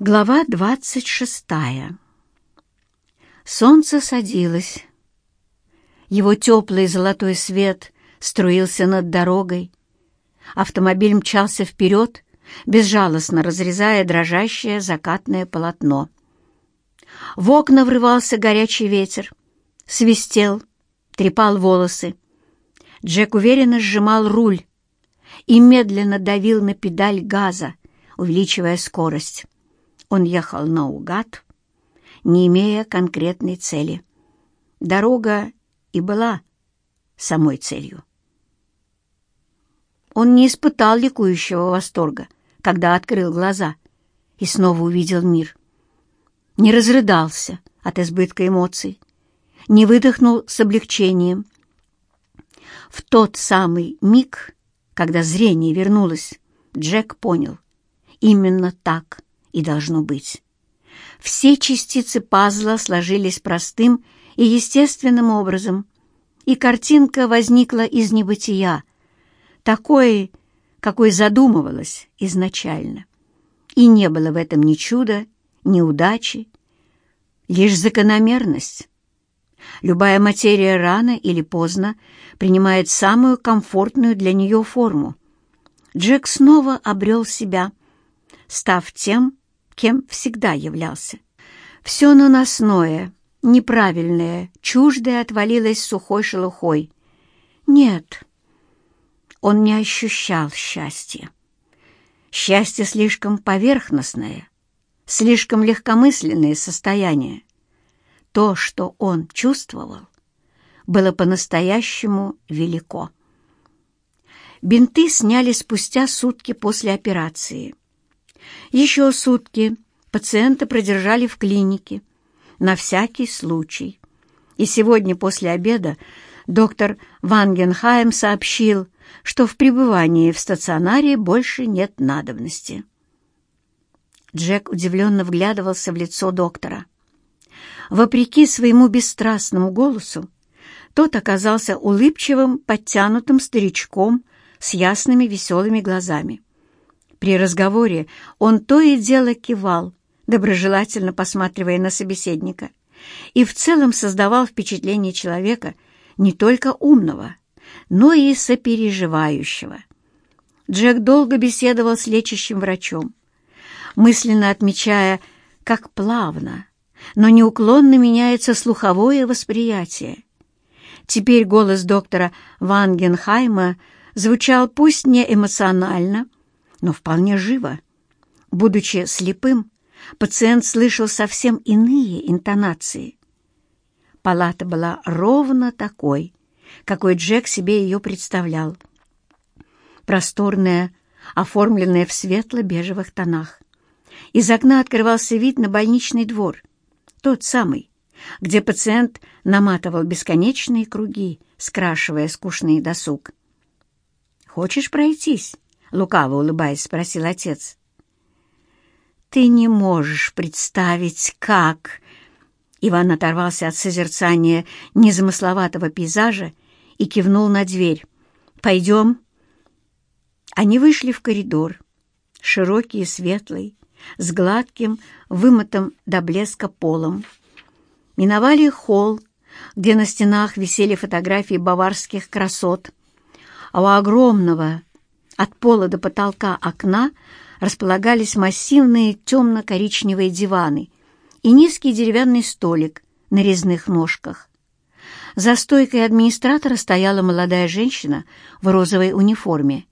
Глава двадцать шестая. Солнце садилось. Его теплый золотой свет струился над дорогой. Автомобиль мчался вперед, безжалостно разрезая дрожащее закатное полотно. В окна врывался горячий ветер, свистел, трепал волосы. Джек уверенно сжимал руль и медленно давил на педаль газа, увеличивая скорость. Он ехал наугад, не имея конкретной цели. Дорога и была самой целью. Он не испытал ликующего восторга, когда открыл глаза и снова увидел мир. Не разрыдался от избытка эмоций, не выдохнул с облегчением. В тот самый миг, когда зрение вернулось, Джек понял, именно так и должно быть. Все частицы пазла сложились простым и естественным образом, и картинка возникла из небытия, такой, какой задумывалась изначально. И не было в этом ни чуда, ни удачи, лишь закономерность. Любая материя рано или поздно принимает самую комфортную для нее форму. Джек снова обрел себя, став тем, кем всегда являлся. Все наносное, неправильное, чуждое отвалилось сухой шелухой. Нет, он не ощущал счастья. Счастье слишком поверхностное, слишком легкомысленное состояние. То, что он чувствовал, было по-настоящему велико. Бинты сняли спустя сутки после операции. Еще сутки пациента продержали в клинике на всякий случай. И сегодня после обеда доктор Вангенхайм сообщил, что в пребывании в стационаре больше нет надобности. Джек удивленно вглядывался в лицо доктора. Вопреки своему бесстрастному голосу, тот оказался улыбчивым, подтянутым старичком с ясными веселыми глазами. При разговоре он то и дело кивал, доброжелательно посматривая на собеседника, и в целом создавал впечатление человека не только умного, но и сопереживающего. Джек долго беседовал с лечащим врачом, мысленно отмечая, как плавно, но неуклонно меняется слуховое восприятие. Теперь голос доктора Вангенхайма звучал пусть не эмоционально, но вполне живо. Будучи слепым, пациент слышал совсем иные интонации. Палата была ровно такой, какой Джек себе ее представлял. Просторная, оформленная в светло-бежевых тонах. Из окна открывался вид на больничный двор, тот самый, где пациент наматывал бесконечные круги, скрашивая скучный досуг. «Хочешь пройтись?» — лукаво улыбаясь, спросил отец. «Ты не можешь представить, как...» Иван оторвался от созерцания незамысловатого пейзажа и кивнул на дверь. «Пойдем?» Они вышли в коридор, широкий и светлый, с гладким, вымытым до блеска полом. Миновали холл, где на стенах висели фотографии баварских красот, а у огромного, от пола до потолка окна располагались массивные темно-коричневые диваны и низкий деревянный столик на резных ножках. За стойкой администратора стояла молодая женщина в розовой униформе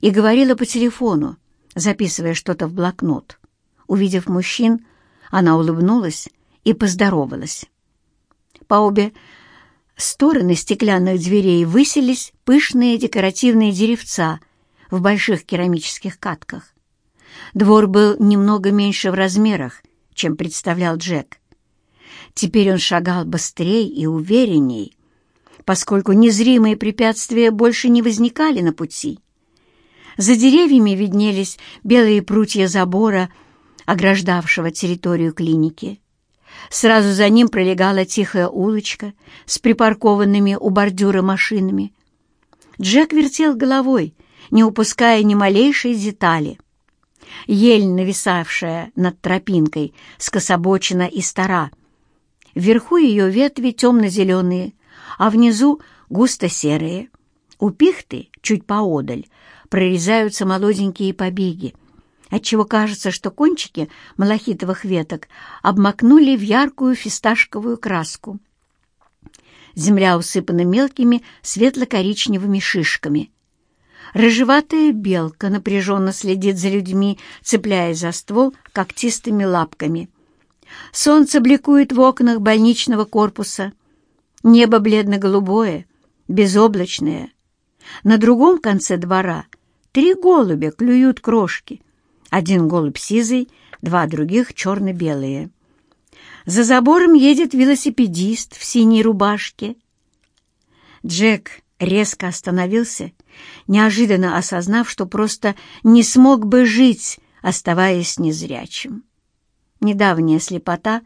и говорила по телефону, записывая что-то в блокнот. Увидев мужчин, она улыбнулась и поздоровалась. По обе стороны стеклянных дверей высились пышные декоративные деревца — в больших керамических катках. Двор был немного меньше в размерах, чем представлял Джек. Теперь он шагал быстрее и уверенней, поскольку незримые препятствия больше не возникали на пути. За деревьями виднелись белые прутья забора, ограждавшего территорию клиники. Сразу за ним пролегала тихая улочка с припаркованными у бордюра машинами. Джек вертел головой, не упуская ни малейшей детали. ель, нависавшая над тропинкой, скособочена и стара. Вверху ее ветви темно-зеленые, а внизу густо-серые. У пихты, чуть поодаль, прорезаются молоденькие побеги, отчего кажется, что кончики малахитовых веток обмакнули в яркую фисташковую краску. Земля усыпана мелкими светло-коричневыми шишками. Рыжеватая белка напряженно следит за людьми, цепляясь за ствол когтистыми лапками. Солнце бликует в окнах больничного корпуса. Небо бледно-голубое, безоблачное. На другом конце двора три голубя клюют крошки. Один голубь сизый, два других черно-белые. За забором едет велосипедист в синей рубашке. Джек резко остановился, неожиданно осознав, что просто не смог бы жить, оставаясь незрячим. Недавняя слепота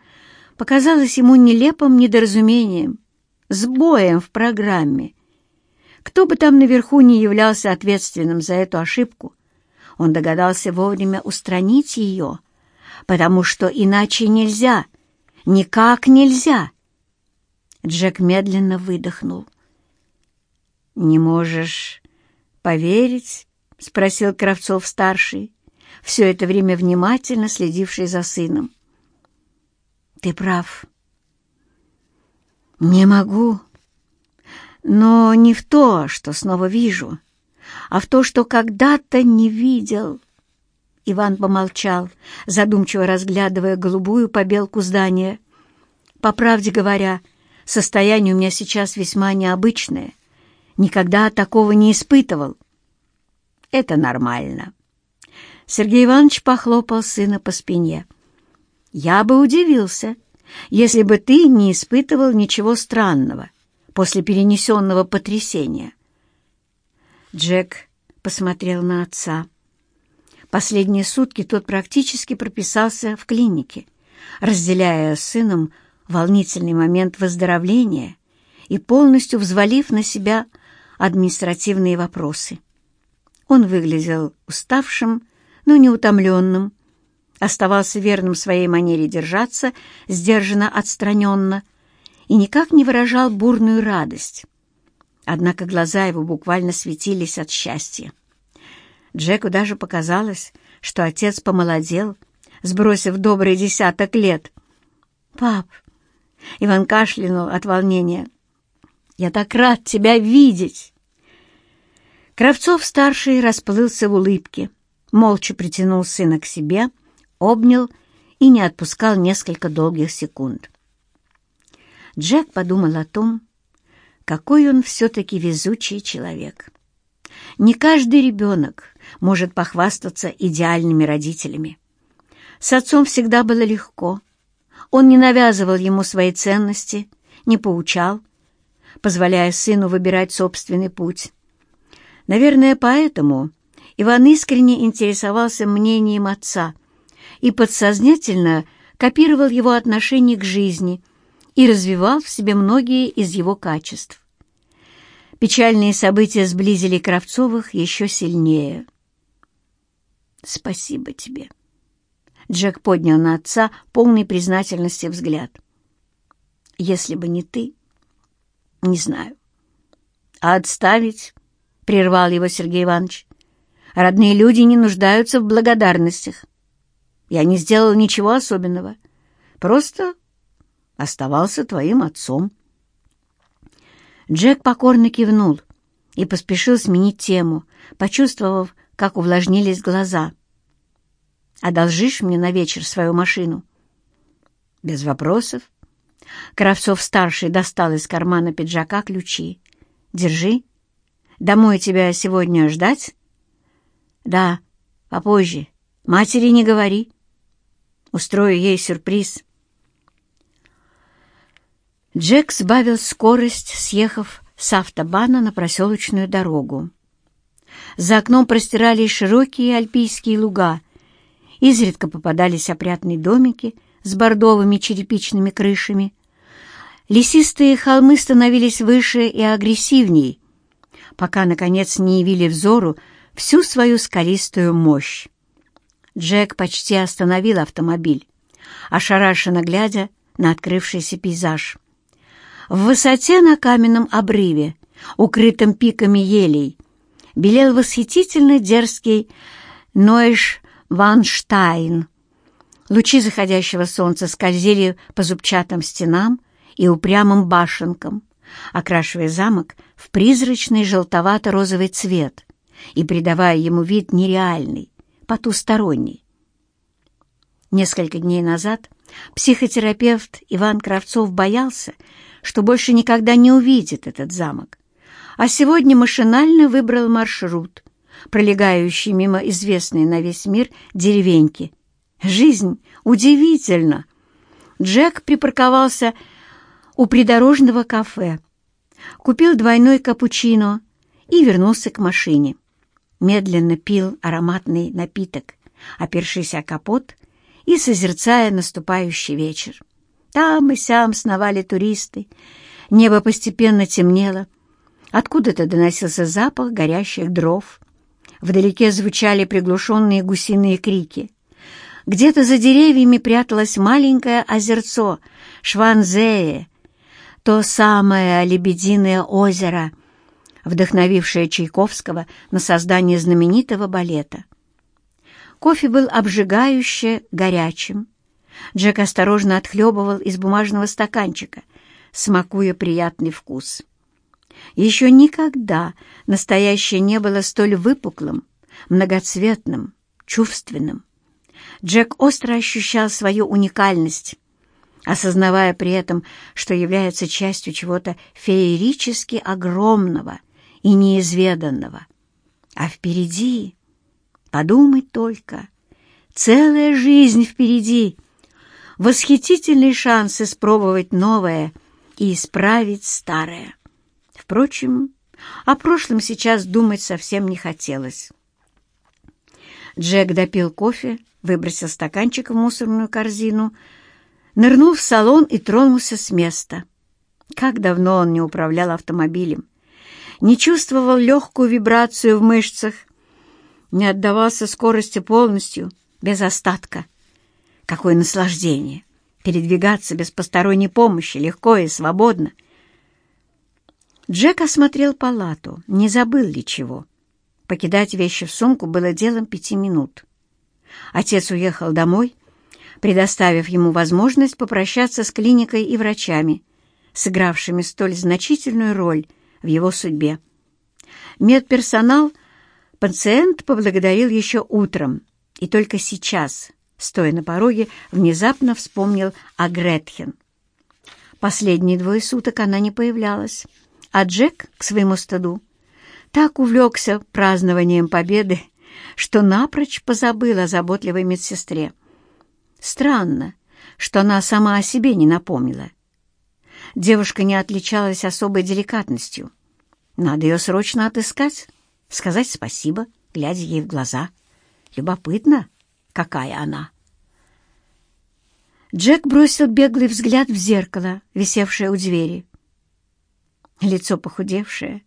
показалась ему нелепым недоразумением, сбоем в программе. Кто бы там наверху не являлся ответственным за эту ошибку, он догадался вовремя устранить ее, потому что иначе нельзя, никак нельзя. Джек медленно выдохнул. «Не можешь поверить?» — спросил Кравцов-старший, все это время внимательно следивший за сыном. «Ты прав. Не могу. Но не в то, что снова вижу, а в то, что когда-то не видел». Иван помолчал, задумчиво разглядывая голубую побелку здания. «По правде говоря, состояние у меня сейчас весьма необычное — Никогда такого не испытывал. Это нормально. Сергей Иванович похлопал сына по спине. Я бы удивился, если бы ты не испытывал ничего странного после перенесенного потрясения. Джек посмотрел на отца. Последние сутки тот практически прописался в клинике, разделяя с сыном волнительный момент выздоровления и полностью взвалив на себя административные вопросы. Он выглядел уставшим, но не утомленным, оставался верным своей манере держаться, сдержанно отстраненно, и никак не выражал бурную радость. Однако глаза его буквально светились от счастья. Джеку даже показалось, что отец помолодел, сбросив добрый десяток лет. «Пап!» — Иван кашлянул от волнения. Я так рад тебя видеть!» Кравцов-старший расплылся в улыбке, молча притянул сына к себе, обнял и не отпускал несколько долгих секунд. Джек подумал о том, какой он все-таки везучий человек. Не каждый ребенок может похвастаться идеальными родителями. С отцом всегда было легко. Он не навязывал ему свои ценности, не поучал, позволяя сыну выбирать собственный путь. Наверное, поэтому Иван искренне интересовался мнением отца и подсознательно копировал его отношение к жизни и развивал в себе многие из его качеств. Печальные события сблизили Кравцовых еще сильнее. «Спасибо тебе», — Джек поднял на отца полный признательности взгляд. «Если бы не ты, не знаю. А отставить? Прервал его Сергей Иванович. Родные люди не нуждаются в благодарностях. Я не сделал ничего особенного. Просто оставался твоим отцом. Джек покорно кивнул и поспешил сменить тему, почувствовав, как увлажнились глаза. «Одолжишь мне на вечер свою машину?» «Без вопросов», Кравцов-старший достал из кармана пиджака ключи. «Держи. Домой тебя сегодня ждать?» «Да, попозже. Матери не говори. Устрою ей сюрприз». Джек сбавил скорость, съехав с автобана на проселочную дорогу. За окном простирались широкие альпийские луга. Изредка попадались опрятные домики с бордовыми черепичными крышами. Лесистые холмы становились выше и агрессивней, пока, наконец, не явили взору всю свою скалистую мощь. Джек почти остановил автомобиль, ошарашенно глядя на открывшийся пейзаж. В высоте на каменном обрыве, укрытом пиками елей, белел восхитительно дерзкий Нойш Ванштайн. Лучи заходящего солнца скользили по зубчатым стенам и упрямым башенкам, окрашивая замок в призрачный желтовато-розовый цвет и придавая ему вид нереальный, потусторонний. Несколько дней назад психотерапевт Иван Кравцов боялся, что больше никогда не увидит этот замок, а сегодня машинально выбрал маршрут, пролегающий мимо известной на весь мир деревеньки. Жизнь удивительна! Джек припарковался у придорожного кафе, купил двойной капучино и вернулся к машине. Медленно пил ароматный напиток, опершись о капот и созерцая наступающий вечер. Там и сям сновали туристы, небо постепенно темнело, откуда-то доносился запах горящих дров. Вдалеке звучали приглушенные гусиные крики. Где-то за деревьями пряталось маленькое озерцо Шванзее, то самое лебединое озеро, вдохновившее Чайковского на создание знаменитого балета. Кофе был обжигающе горячим. Джек осторожно отхлебывал из бумажного стаканчика, смакуя приятный вкус. Еще никогда настоящее не было столь выпуклым, многоцветным, чувственным. Джек остро ощущал свою уникальность, осознавая при этом, что является частью чего-то феерически огромного и неизведанного. А впереди, подумать только, целая жизнь впереди, восхитительный шанс испробовать новое и исправить старое. Впрочем, о прошлом сейчас думать совсем не хотелось. Джек допил кофе, выбросил стаканчик в мусорную корзину — нырнул в салон и тронулся с места. Как давно он не управлял автомобилем, не чувствовал легкую вибрацию в мышцах, не отдавался скорости полностью, без остатка. Какое наслаждение! Передвигаться без посторонней помощи легко и свободно. Джек осмотрел палату, не забыл ли чего. Покидать вещи в сумку было делом пяти минут. Отец уехал домой, предоставив ему возможность попрощаться с клиникой и врачами, сыгравшими столь значительную роль в его судьбе. Медперсонал пациент поблагодарил еще утром, и только сейчас, стоя на пороге, внезапно вспомнил о Гретхен. Последние двое суток она не появлялась, а Джек, к своему стыду, так увлекся празднованием победы, что напрочь позабыл о заботливой медсестре. Странно, что она сама о себе не напомнила. Девушка не отличалась особой деликатностью. Надо ее срочно отыскать, сказать спасибо, глядя ей в глаза. Любопытно, какая она. Джек бросил беглый взгляд в зеркало, висевшее у двери. Лицо похудевшее,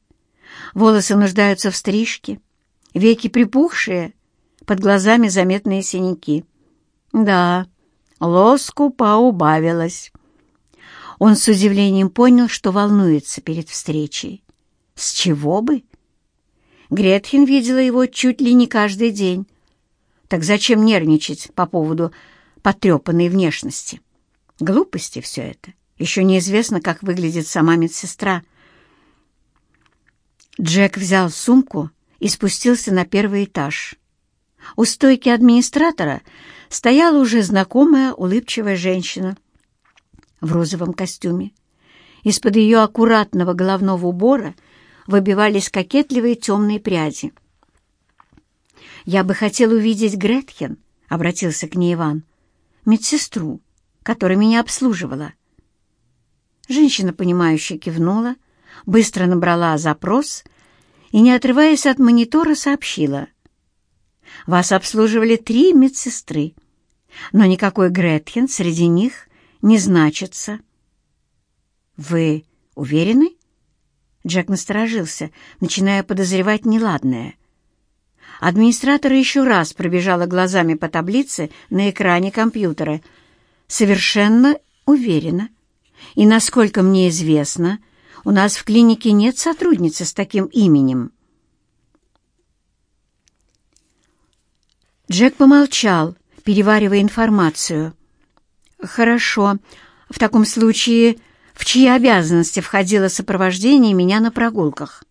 волосы нуждаются в стрижке, веки припухшие, под глазами заметные синяки. Да, лоску поубавилось. Он с удивлением понял, что волнуется перед встречей. С чего бы? Гретхен видела его чуть ли не каждый день. Так зачем нервничать по поводу потрепанной внешности? Глупости все это. Еще неизвестно, как выглядит сама медсестра. Джек взял сумку и спустился на первый этаж. У стойки администратора стояла уже знакомая улыбчивая женщина в розовом костюме. Из-под ее аккуратного головного убора выбивались кокетливые темные пряди. «Я бы хотел увидеть Гретхен», — обратился к ней Иван, — «медсестру, которая меня обслуживала». Женщина, понимающе кивнула, быстро набрала запрос и, не отрываясь от монитора, сообщила — вас обслуживали три медсестры, но никакой Гретхен среди них не значится. Вы уверены? Джек насторожился, начиная подозревать неладное. Администратор еще раз пробежала глазами по таблице на экране компьютера. Совершенно уверена. И, насколько мне известно, у нас в клинике нет сотрудницы с таким именем. Джек помолчал, переваривая информацию. «Хорошо. В таком случае, в чьи обязанности входило сопровождение меня на прогулках?»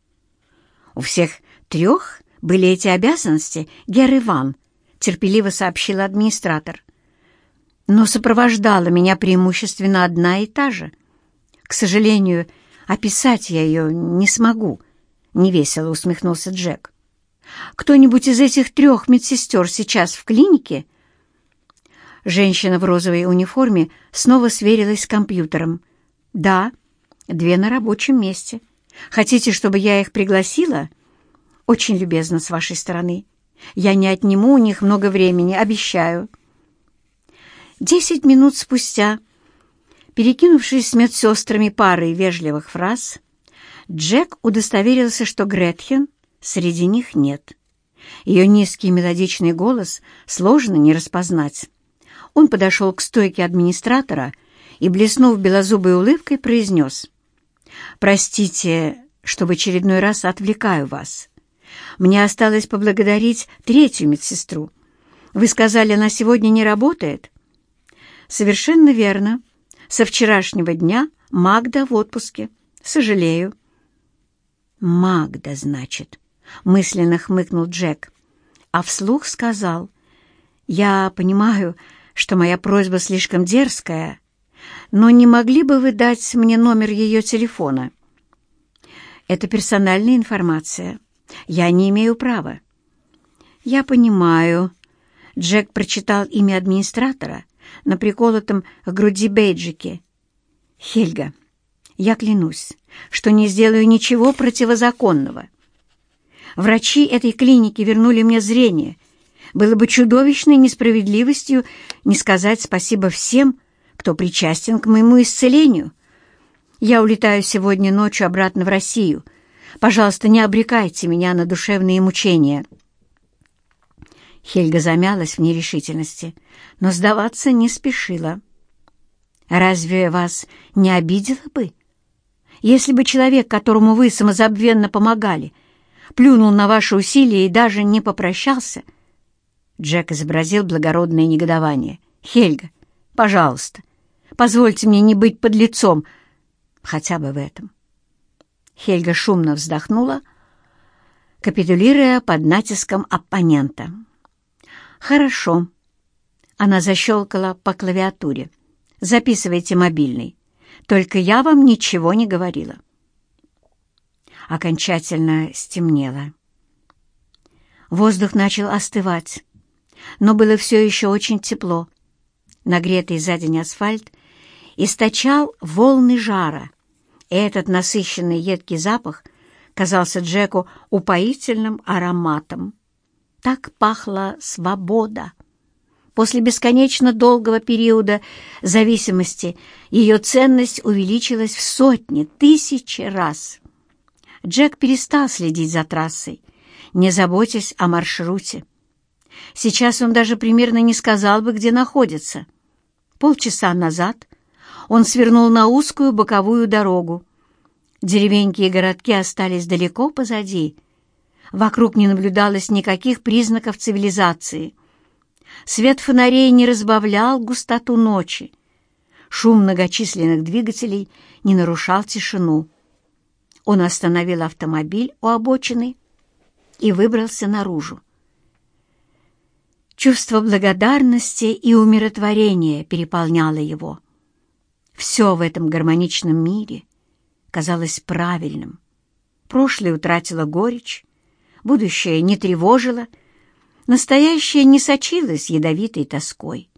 «У всех трех были эти обязанности, Гер Иван», — терпеливо сообщил администратор. «Но сопровождала меня преимущественно одна и та же. К сожалению, описать я ее не смогу», — невесело усмехнулся Джек. «Кто-нибудь из этих трех медсестер сейчас в клинике?» Женщина в розовой униформе снова сверилась с компьютером. «Да, две на рабочем месте. Хотите, чтобы я их пригласила?» «Очень любезно с вашей стороны. Я не отниму у них много времени, обещаю». Десять минут спустя, перекинувшись с медсестрами парой вежливых фраз, Джек удостоверился, что Гретхен среди них нет. Ее низкий мелодичный голос сложно не распознать. Он подошел к стойке администратора и, блеснув белозубой улыбкой, произнес. «Простите, что в очередной раз отвлекаю вас. Мне осталось поблагодарить третью медсестру. Вы сказали, она сегодня не работает?» «Совершенно верно. Со вчерашнего дня Магда в отпуске. Сожалею». «Магда, значит», — мысленно хмыкнул Джек, а вслух сказал. «Я понимаю, что моя просьба слишком дерзкая, но не могли бы вы дать мне номер ее телефона? Это персональная информация. Я не имею права. Я понимаю. Джек прочитал имя администратора на приколотом груди бейджике. Хельга, я клянусь, что не сделаю ничего противозаконного. Врачи этой клиники вернули мне зрение — было бы чудовищной несправедливостью не сказать спасибо всем, кто причастен к моему исцелению. Я улетаю сегодня ночью обратно в Россию. Пожалуйста, не обрекайте меня на душевные мучения». Хельга замялась в нерешительности, но сдаваться не спешила. «Разве вас не обидело бы, если бы человек, которому вы самозабвенно помогали, плюнул на ваши усилия и даже не попрощался?» Джек изобразил благородное негодование. «Хельга, пожалуйста, позвольте мне не быть под лицом, хотя бы в этом». Хельга шумно вздохнула, капитулируя под натиском оппонента. «Хорошо». Она защелкала по клавиатуре. «Записывайте мобильный. Только я вам ничего не говорила». Окончательно стемнело. Воздух начал остывать но было все еще очень тепло. Нагретый за день асфальт источал волны жара, и этот насыщенный едкий запах казался Джеку упоительным ароматом. Так пахла свобода. После бесконечно долгого периода зависимости ее ценность увеличилась в сотни, тысячи раз. Джек перестал следить за трассой, не заботясь о маршруте. Сейчас он даже примерно не сказал бы, где находится. Полчаса назад он свернул на узкую боковую дорогу. Деревеньки и городки остались далеко позади. Вокруг не наблюдалось никаких признаков цивилизации. Свет фонарей не разбавлял густоту ночи. Шум многочисленных двигателей не нарушал тишину. Он остановил автомобиль у обочины и выбрался наружу. Чувство благодарности и умиротворения переполняло его. Все в этом гармоничном мире казалось правильным. Прошлое утратило горечь, будущее не тревожило, настоящее не сочилось ядовитой тоской.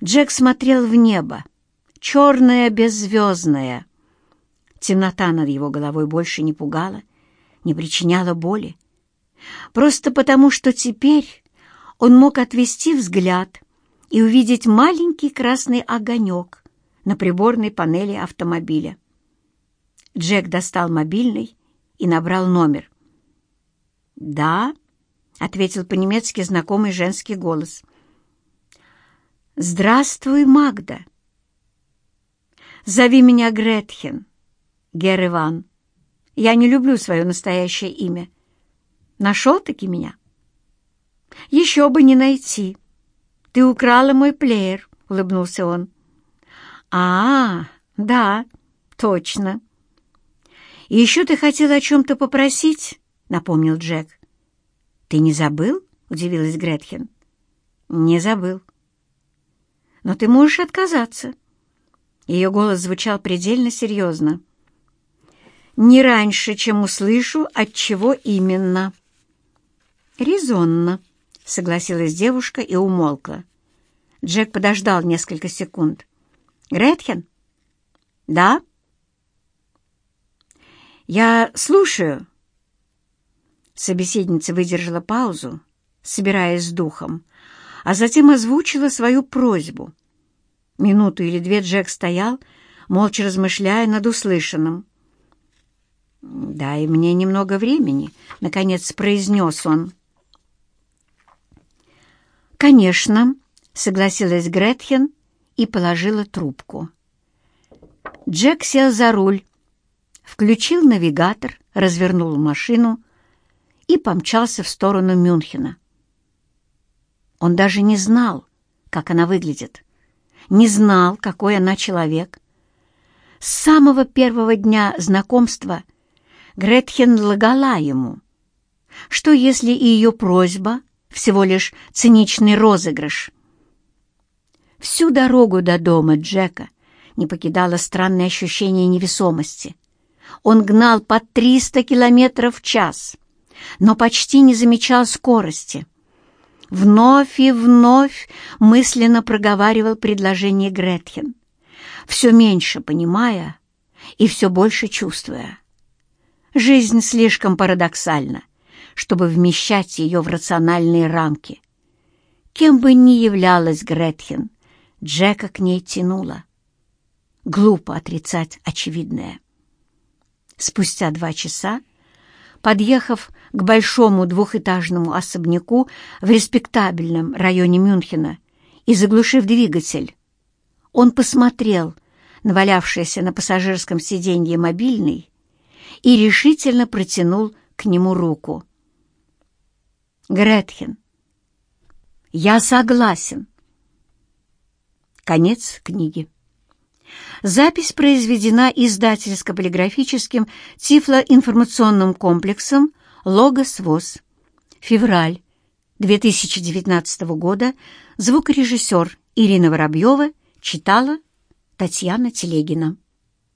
Джек смотрел в небо, черное, беззвездное. Темнота над его головой больше не пугала, не причиняла боли. Просто потому, что теперь он мог отвести взгляд и увидеть маленький красный огонек на приборной панели автомобиля. Джек достал мобильный и набрал номер. «Да, — ответил по-немецки знакомый женский голос. «Здравствуй, Магда!» «Зови меня Гретхен, Гер Иван. Я не люблю свое настоящее имя. Нашел-таки меня?» «Еще бы не найти. Ты украла мой плеер», — улыбнулся он. «А, да, точно». «И еще ты хотел о чем-то попросить?» — напомнил Джек. «Ты не забыл?» — удивилась Гретхен. «Не забыл». «Но ты можешь отказаться». Ее голос звучал предельно серьезно. «Не раньше, чем услышу, от чего именно». «Резонно», — согласилась девушка и умолкла. Джек подождал несколько секунд. «Гретхен?» «Да?» «Я слушаю», Собеседница выдержала паузу, собираясь с духом, а затем озвучила свою просьбу. Минуту или две Джек стоял, молча размышляя над услышанным. «Дай мне немного времени», — наконец произнес он. «Конечно», — согласилась Гретхен и положила трубку. Джек сел за руль, включил навигатор, развернул машину и помчался в сторону Мюнхена. Он даже не знал, как она выглядит, не знал, какой она человек. С самого первого дня знакомства Гретхен лгала ему. Что, если и ее просьба всего лишь циничный розыгрыш? Всю дорогу до дома Джека не покидало странное ощущение невесомости. Он гнал по 300 километров в час — но почти не замечал скорости. Вновь и вновь мысленно проговаривал предложение Гретхен, все меньше понимая и все больше чувствуя. Жизнь слишком парадоксальна, чтобы вмещать ее в рациональные рамки. Кем бы ни являлась Гретхен, Джека к ней тянуло. Глупо отрицать очевидное. Спустя два часа Подъехав к большому двухэтажному особняку в респектабельном районе Мюнхена и заглушив двигатель, он посмотрел на на пассажирском сиденье мобильный и решительно протянул к нему руку. «Гретхен, я согласен». Конец книги. Запись произведена издательско-полиграфическим тифлоинформационным комплексом «Логос ВОЗ». Февраль 2019 года. Звукорежиссер Ирина Воробьева читала Татьяна Телегина.